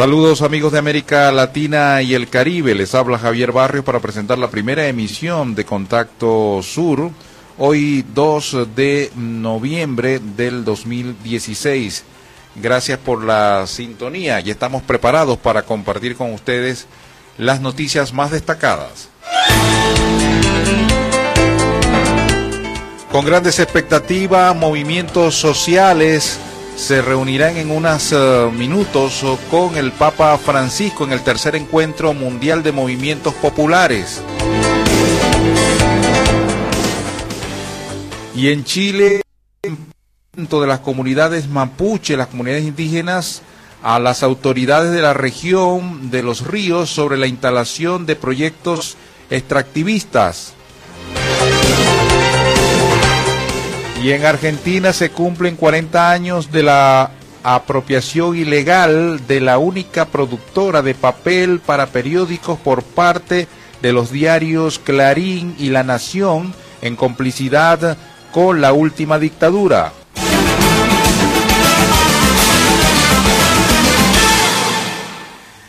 Saludos amigos de América Latina y el Caribe, les habla Javier Barrios para presentar la primera emisión de Contacto Sur, hoy 2 de noviembre del 2016. Gracias por la sintonía y estamos preparados para compartir con ustedes las noticias más destacadas. Con grandes expectativas, movimientos sociales, se reunirán en unos eh, minutos con el Papa Francisco en el tercer encuentro mundial de movimientos populares. Y en Chile, de las comunidades mapuche, las comunidades indígenas, a las autoridades de la región de los ríos sobre la instalación de proyectos extractivistas. Y en Argentina se cumplen 40 años de la apropiación ilegal de la única productora de papel para periódicos por parte de los diarios Clarín y La Nación en complicidad con la última dictadura.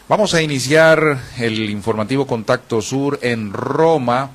Vamos a iniciar el informativo Contacto Sur en Roma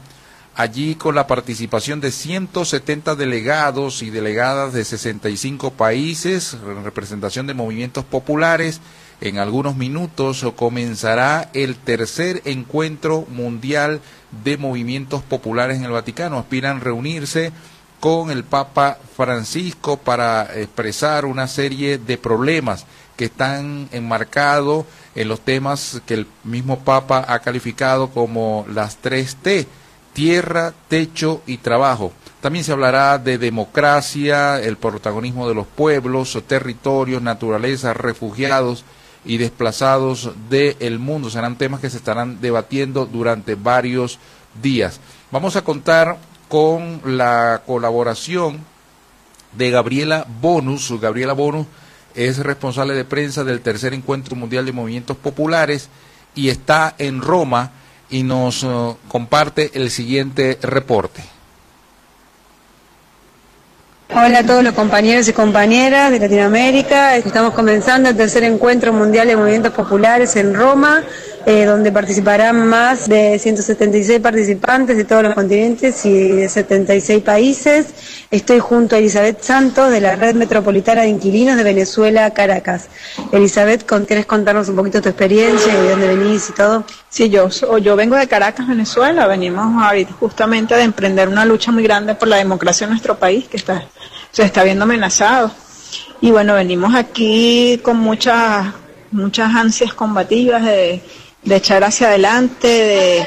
allí con la participación de 170 delegados y delegadas de 65 países, en representación de movimientos populares. En algunos minutos comenzará el tercer encuentro mundial de movimientos populares en el Vaticano. Aspiran reunirse con el Papa Francisco para expresar una serie de problemas que están enmarcados en los temas que el mismo Papa ha calificado como las tres T tierra, techo y trabajo. También se hablará de democracia, el protagonismo de los pueblos, territorios, naturaleza, refugiados y desplazados del mundo. Serán temas que se estarán debatiendo durante varios días. Vamos a contar con la colaboración de Gabriela Bonus. Gabriela Bonus es responsable de prensa del tercer encuentro mundial de movimientos populares y está en Roma y nos uh, comparte el siguiente reporte. Hola a todos los compañeros y compañeras de Latinoamérica. Estamos comenzando el tercer encuentro mundial de movimientos populares en Roma. Eh, donde participarán más de 176 participantes de todos los continentes y de 76 países. Estoy junto a Elizabeth Santos de la Red Metropolitana de Inquilinos de Venezuela, Caracas. Elizabeth, ¿quieres contarnos un poquito tu experiencia y de dónde venís y todo? Sí, yo, yo vengo de Caracas, Venezuela. Venimos ahorita justamente de emprender una lucha muy grande por la democracia en nuestro país, que está, se está viendo amenazado. Y bueno, venimos aquí con muchas, muchas ansias combativas de de echar hacia adelante, de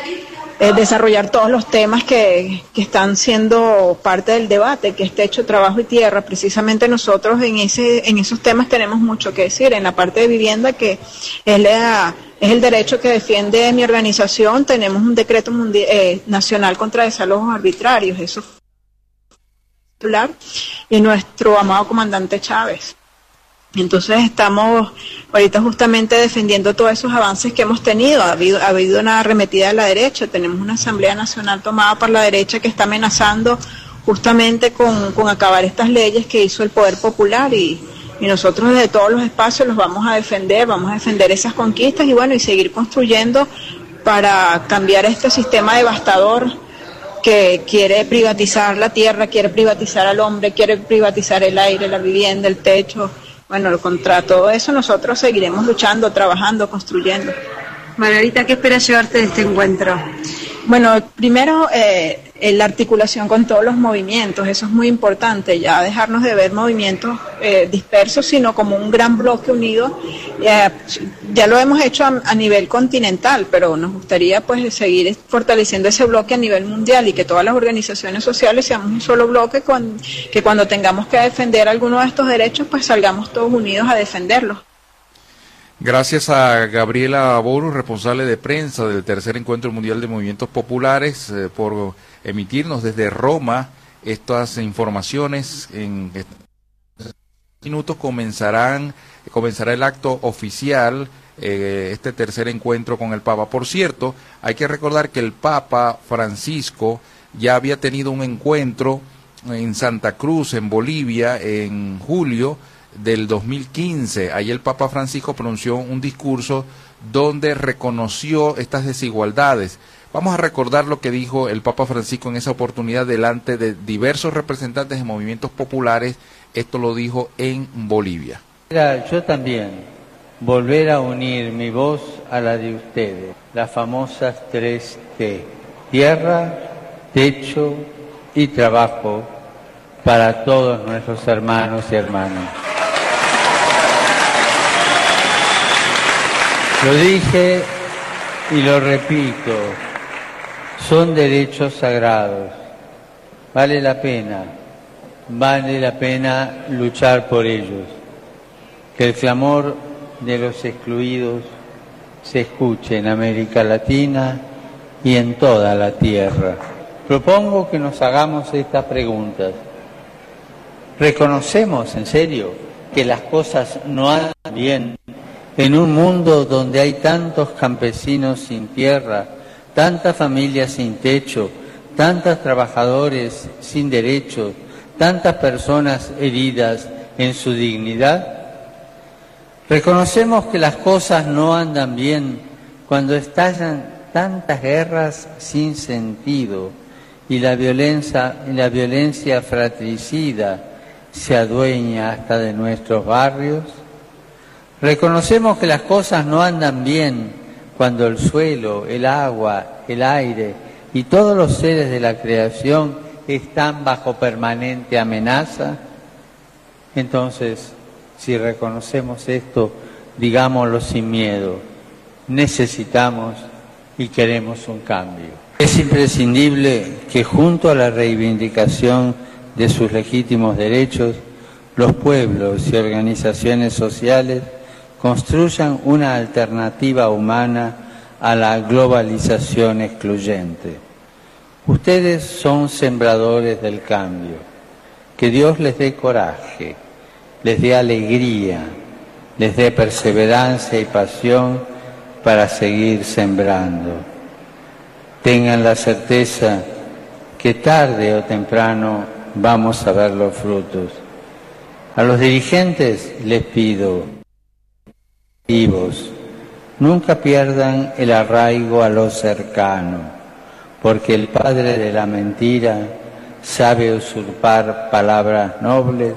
eh, desarrollar todos los temas que, que, están siendo parte del debate, que es techo, trabajo y tierra. Precisamente nosotros en, ese, en esos temas tenemos mucho que decir. En la parte de vivienda, que es, la, es el derecho que defiende mi organización, tenemos un decreto eh, nacional contra desalojos arbitrarios. Eso y nuestro amado comandante Chávez. Entonces estamos ahorita justamente defendiendo todos esos avances que hemos tenido. Ha habido, ha habido una arremetida de la derecha, tenemos una Asamblea Nacional tomada por la derecha que está amenazando justamente con, acabar estas leyes que hizo el Poder Popular y, y nosotros desde todos los espacios los vamos a defender, vamos a defender esas conquistas y bueno, y seguir construyendo para cambiar este sistema devastador que quiere privatizar la tierra, quiere privatizar al hombre, quiere privatizar el aire, la vivienda, el techo, bueno, contra todo eso nosotros seguiremos luchando, trabajando, construyendo. Margarita, ¿qué esperas llevarte de este encuentro? Bueno, primero eh, la articulación con todos los movimientos, eso es muy importante, ya dejarnos de ver movimientos eh, dispersos, sino como un gran bloque unido, eh, ya lo hemos hecho a, nivel continental, pero nos gustaría pues seguir fortaleciendo ese bloque a nivel mundial y que todas las organizaciones sociales seamos un solo bloque con, que cuando tengamos que defender alguno de estos derechos pues salgamos todos unidos a defenderlos. Gracias a Gabriela Boru, responsable de prensa del tercer encuentro mundial de movimientos populares, eh, por emitirnos desde Roma estas informaciones. En minutos comenzarán comenzará el acto oficial, eh, este tercer encuentro con el Papa. Por cierto, hay que recordar que el Papa Francisco ya había tenido un encuentro en Santa Cruz, en Bolivia, en julio del 2015. Ahí el Papa Francisco pronunció un discurso donde reconoció estas desigualdades. Vamos a recordar lo que dijo el Papa Francisco en esa oportunidad delante de diversos representantes de movimientos populares. Esto lo dijo en Bolivia. Yo también volver a unir mi voz a la de ustedes, las famosas tres T, tierra, techo y trabajo para todos nuestros hermanos y hermanas. Lo dije y lo repito, son derechos sagrados. Vale la pena, vale la pena luchar por ellos que el clamor de los excluidos se escuche en América Latina y en toda la tierra. Propongo que nos hagamos estas preguntas. ¿Reconocemos en serio que las cosas no andan bien en un mundo donde hay tantos campesinos sin tierra, tantas familias sin techo, tantos trabajadores sin derechos, tantas personas heridas en su dignidad? Reconocemos que las cosas no andan bien cuando estallan tantas guerras sin sentido y la violencia, la violencia fratricida se adueña hasta de nuestros barrios. Reconocemos que las cosas no andan bien cuando el suelo, el agua, el aire y todos los seres de la creación están bajo permanente amenaza. Entonces, si reconocemos esto, digámoslo sin miedo, necesitamos y queremos un cambio. Es imprescindible que junto a la reivindicación de sus legítimos derechos, los pueblos y organizaciones sociales construyan una alternativa humana a la globalización excluyente. Ustedes son sembradores del cambio. Que Dios les dé coraje les dé alegría, les dé perseverancia y pasión para seguir sembrando. Tengan la certeza que tarde o temprano vamos a ver los frutos. A los dirigentes les pido, vivos, nunca pierdan el arraigo a lo cercano, porque el padre de la mentira sabe usurpar palabras nobles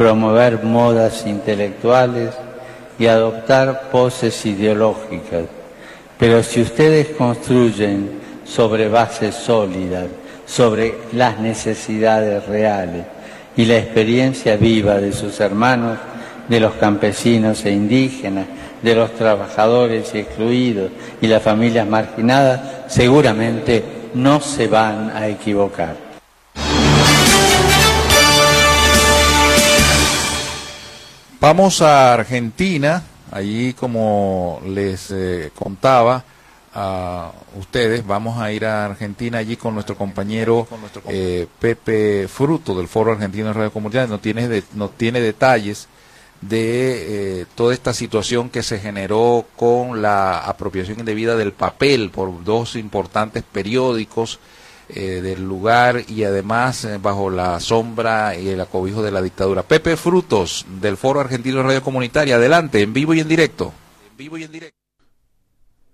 promover modas intelectuales y adoptar poses ideológicas. Pero si ustedes construyen sobre bases sólidas, sobre las necesidades reales y la experiencia viva de sus hermanos, de los campesinos e indígenas, de los trabajadores excluidos y las familias marginadas, seguramente no se van a equivocar. Vamos a Argentina, allí como les eh, contaba a ustedes, vamos a ir a Argentina allí con nuestro compañero eh, Pepe Fruto del Foro Argentino de Radio Comunidad, nos tiene, nos tiene detalles de eh, toda esta situación que se generó con la apropiación indebida del papel por dos importantes periódicos eh, del lugar y además eh, bajo la sombra y el acobijo de la dictadura. Pepe Frutos del Foro Argentino de Radio Comunitaria, adelante, en vivo y en directo. En vivo y en directo.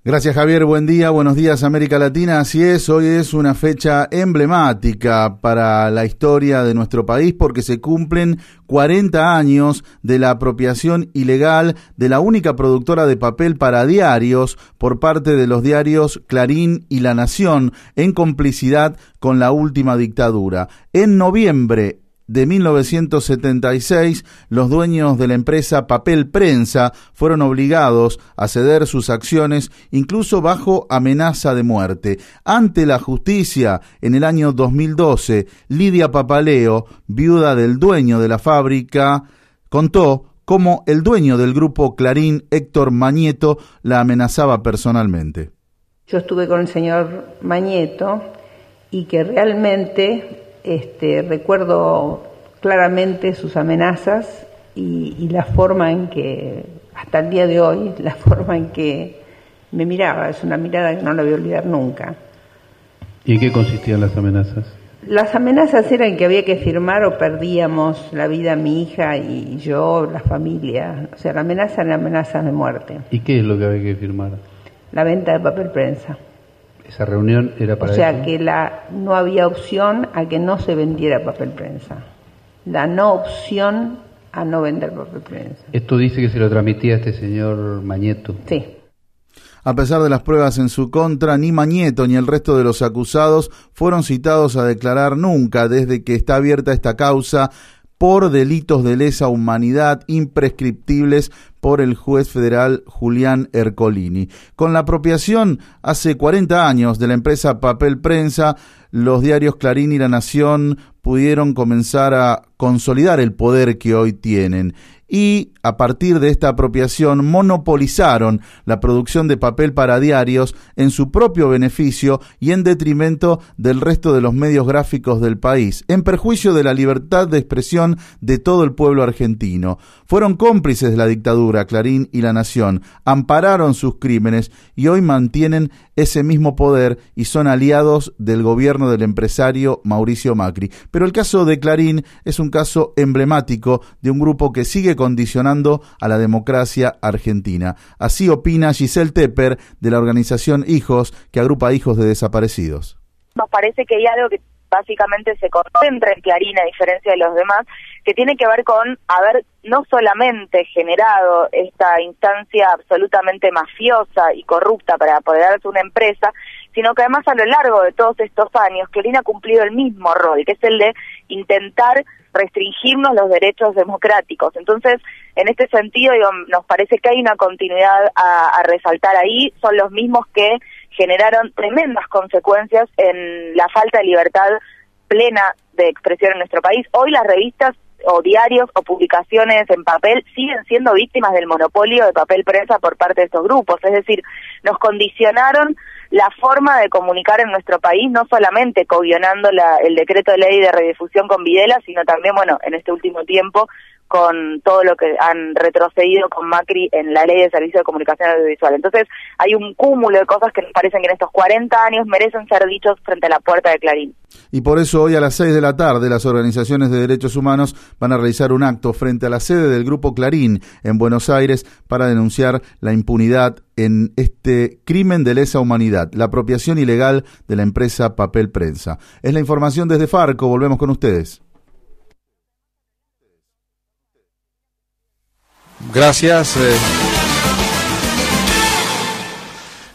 Gracias Javier, buen día, buenos días América Latina. Así es, hoy es una fecha emblemática para la historia de nuestro país porque se cumplen 40 años de la apropiación ilegal de la única productora de papel para diarios por parte de los diarios Clarín y La Nación en complicidad con la última dictadura. En noviembre de 1976, los dueños de la empresa Papel Prensa fueron obligados a ceder sus acciones incluso bajo amenaza de muerte. Ante la justicia, en el año 2012, Lidia Papaleo, viuda del dueño de la fábrica, contó cómo el dueño del grupo Clarín, Héctor Mañeto, la amenazaba personalmente. Yo estuve con el señor Mañeto y que realmente este, recuerdo claramente sus amenazas y, la forma en que, hasta el día de hoy, la forma en que me miraba. Es una mirada que no la voy a olvidar nunca. ¿Y en qué consistían las amenazas? Las amenazas eran que había que firmar o perdíamos la vida mi hija y yo, la familia. O sea, la amenaza era amenazas de muerte. ¿Y qué es lo que había que firmar? La venta de papel prensa. Esa reunión era para O sea, que la, no había opción a que no se vendiera papel prensa. La no opción a no vender papel prensa. Esto dice que se lo transmitía a este señor Mañeto. Sí. A pesar de las pruebas en su contra, ni Mañeto ni el resto de los acusados fueron citados a declarar nunca desde que está abierta esta causa por delitos de lesa humanidad imprescriptibles por el juez federal Julián Ercolini. Con la apropiación hace 40 años de la empresa Papel Prensa, los diarios Clarín y La Nación pudieron comenzar a consolidar el poder que hoy tienen y a partir de esta apropiación monopolizaron la producción de papel para diarios en su propio beneficio y en detrimento del resto de los medios gráficos del país, en perjuicio de la libertad de expresión de todo el pueblo argentino. Fueron cómplices de la dictadura, Clarín y La Nación, ampararon sus crímenes y hoy mantienen ese mismo poder y son aliados del gobierno del empresario Mauricio Macri. Pero el caso de Clarín es un caso emblemático de un grupo que sigue condicionando a la democracia argentina. Así opina Giselle Tepper de la organización Hijos, que agrupa hijos de desaparecidos. Nos parece que hay algo que básicamente se concentra en Clarín a diferencia de los demás, que tiene que ver con haber no solamente generado esta instancia absolutamente mafiosa y corrupta para apoderarse una empresa, sino que además a lo largo de todos estos años Clarín ha cumplido el mismo rol, que es el de intentar restringirnos los derechos democráticos. Entonces, en este sentido, nos parece que hay una continuidad a, resaltar ahí. Son los mismos que generaron tremendas consecuencias en la falta de libertad plena de expresión en nuestro país. Hoy las revistas o diarios o publicaciones en papel siguen siendo víctimas del monopolio de papel prensa por parte de estos grupos. Es decir, nos condicionaron la forma de comunicar en nuestro país, no solamente cogionando el decreto de ley de redifusión con Videla, sino también, bueno, en este último tiempo con todo lo que han retrocedido con Macri en la ley de servicio de comunicación audiovisual. Entonces, hay un cúmulo de cosas que nos parecen que en estos 40 años merecen ser dichos frente a la puerta de Clarín. Y por eso hoy a las 6 de la tarde las organizaciones de derechos humanos van a realizar un acto frente a la sede del Grupo Clarín en Buenos Aires para denunciar la impunidad en este crimen de lesa humanidad, la apropiación ilegal de la empresa Papel Prensa. Es la información desde Farco, volvemos con ustedes. Gracias. Eh.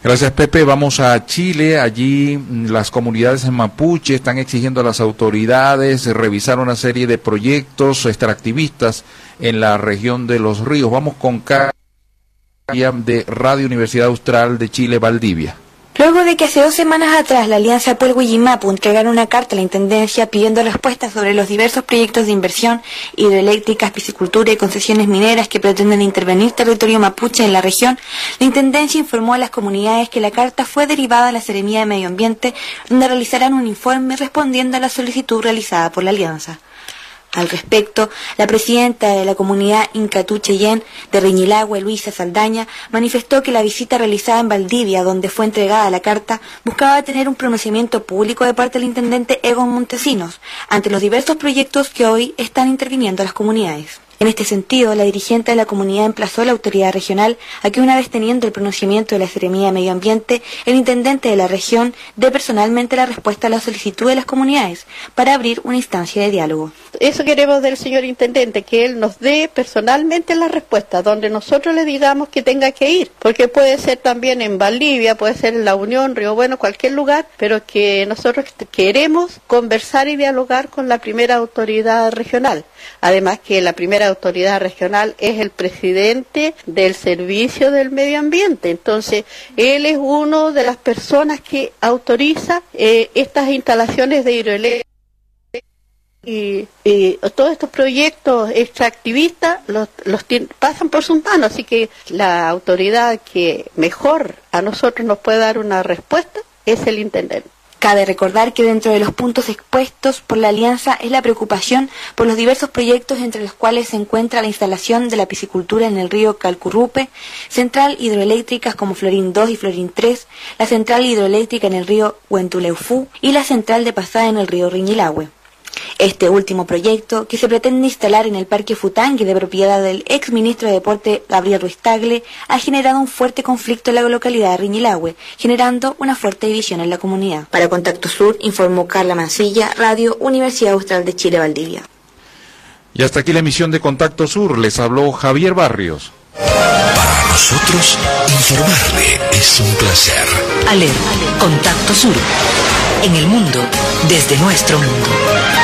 Gracias Pepe. Vamos a Chile. Allí mm, las comunidades en Mapuche están exigiendo a las autoridades revisar una serie de proyectos extractivistas en la región de los ríos. Vamos con Caria de Radio Universidad Austral de Chile, Valdivia. Luego de que hace dos semanas atrás la Alianza Puelgo y Mapu entregara una carta a la Intendencia pidiendo respuestas sobre los diversos proyectos de inversión, hidroeléctricas, piscicultura y concesiones mineras que pretenden intervenir territorio mapuche en la región, la Intendencia informó a las comunidades que la carta fue derivada a la Seremía de Medio Ambiente, donde realizarán un informe respondiendo a la solicitud realizada por la Alianza. Al respecto, la presidenta de la comunidad Incatú Cheyenne de Reñilagua, Luisa Saldaña, manifestó que la visita realizada en Valdivia, donde fue entregada la carta, buscaba tener un pronunciamiento público de parte del intendente Egon Montesinos ante los diversos proyectos que hoy están interviniendo las comunidades. En este sentido, la dirigente de la comunidad emplazó a la autoridad regional a que una vez teniendo el pronunciamiento de la Seremía de Medio Ambiente, el intendente de la región dé personalmente la respuesta a la solicitud de las comunidades para abrir una instancia de diálogo. Eso queremos del señor intendente, que él nos dé personalmente la respuesta, donde nosotros le digamos que tenga que ir, porque puede ser también en Valdivia, puede ser en La Unión, Río Bueno, cualquier lugar, pero que nosotros queremos conversar y dialogar con la primera autoridad regional. Además que la primera autoridad regional es el presidente del Servicio del Medio Ambiente. Entonces, él es uno de las personas que autoriza eh, estas instalaciones de hidroeléctrica. Y, todos estos proyectos extractivistas los, los pasan por sus manos, así que la autoridad que mejor a nosotros nos puede dar una respuesta es el intendente. Cabe recordar que dentro de los puntos expuestos por la Alianza es la preocupación por los diversos proyectos entre los cuales se encuentra la instalación de la piscicultura en el río Calcurrupe, central hidroeléctricas como Florín 2 y Florín 3, la central hidroeléctrica en el río Huentuleufú y la central de pasada en el río Riñilahue. Este último proyecto, que se pretende instalar en el Parque Futangui de propiedad del ex ministro de Deporte Gabriel Ruiz Tagle, ha generado un fuerte conflicto en la localidad de Riñilahue, generando una fuerte división en la comunidad. Para Contacto Sur, informó Carla Mancilla, Radio Universidad Austral de Chile, Valdivia. Y hasta aquí la emisión de Contacto Sur, les habló Javier Barrios. Para nosotros, informarle es un placer. ALER, Contacto Sur. En el mundo, desde nuestro mundo.